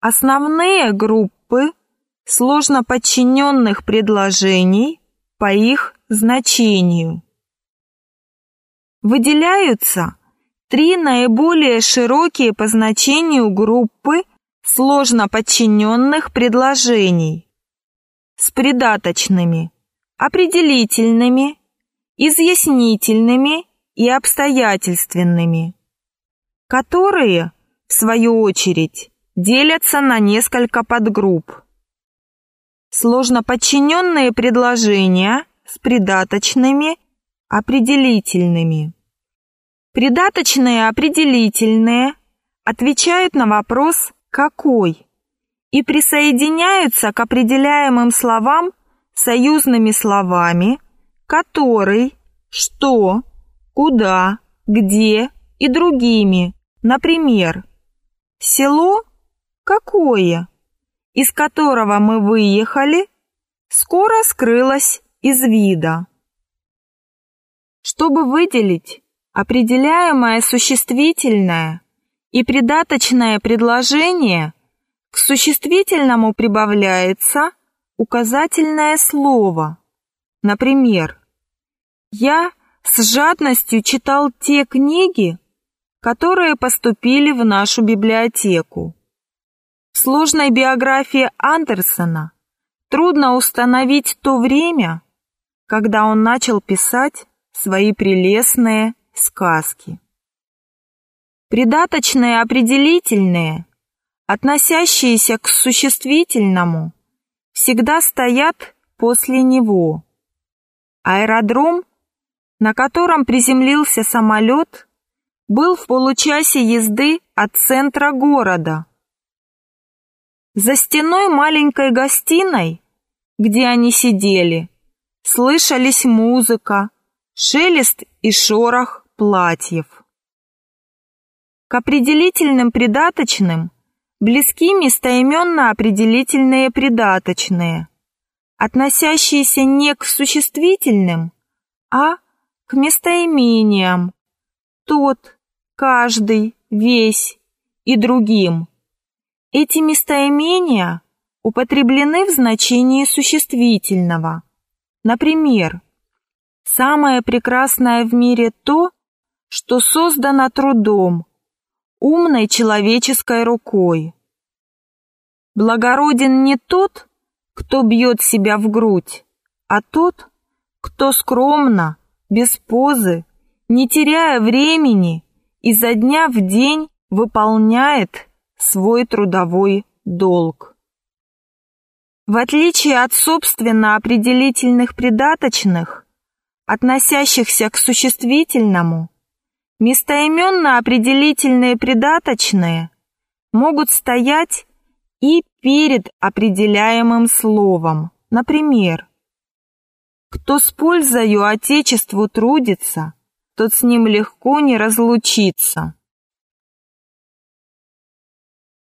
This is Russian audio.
Основные группы сложно подчиненных предложений по их значению. Выделяются три наиболее широкие по значению группы сложно подчиненных предложений с придаточными, определительными, изъяснительными и обстоятельственными, которые, в свою очередь, делятся на несколько подгрупп. Сложно подчиненные предложения с придаточными, определительными. Придаточные определительные отвечают на вопрос «какой?» и присоединяются к определяемым словам союзными словами «который», «что», «куда», «где» и другими. Например, село «какое», из которого мы выехали, скоро скрылось из вида. Чтобы выделить определяемое существительное и придаточное предложение, к существительному прибавляется указательное слово. Например, «Я с жадностью читал те книги, которые поступили в нашу библиотеку». В сложной биографии Андерсона трудно установить то время, когда он начал писать свои прелестные сказки. Придаточные определительные, относящиеся к существительному, всегда стоят после него. Аэродром, на котором приземлился самолет, был в получасе езды от центра города. За стеной маленькой гостиной, где они сидели, слышались музыка, шелест и шорох платьев. К определительным придаточным близки местоименно-определительные придаточные, относящиеся не к существительным, а к местоимениям тот, каждый, весь и другим. Эти местоимения употреблены в значении существительного. Например, Самое прекрасное в мире то, что создано трудом, умной человеческой рукой. Благороден не тот, кто бьет себя в грудь, а тот, кто скромно, без позы, не теряя времени, изо дня в день выполняет свой трудовой долг. В отличие от собственно определительных придаточных, относящихся к существительному, местоименно-определительные придаточные могут стоять и перед определяемым словом. Например, «Кто с пользою Отечеству трудится, тот с ним легко не разлучится».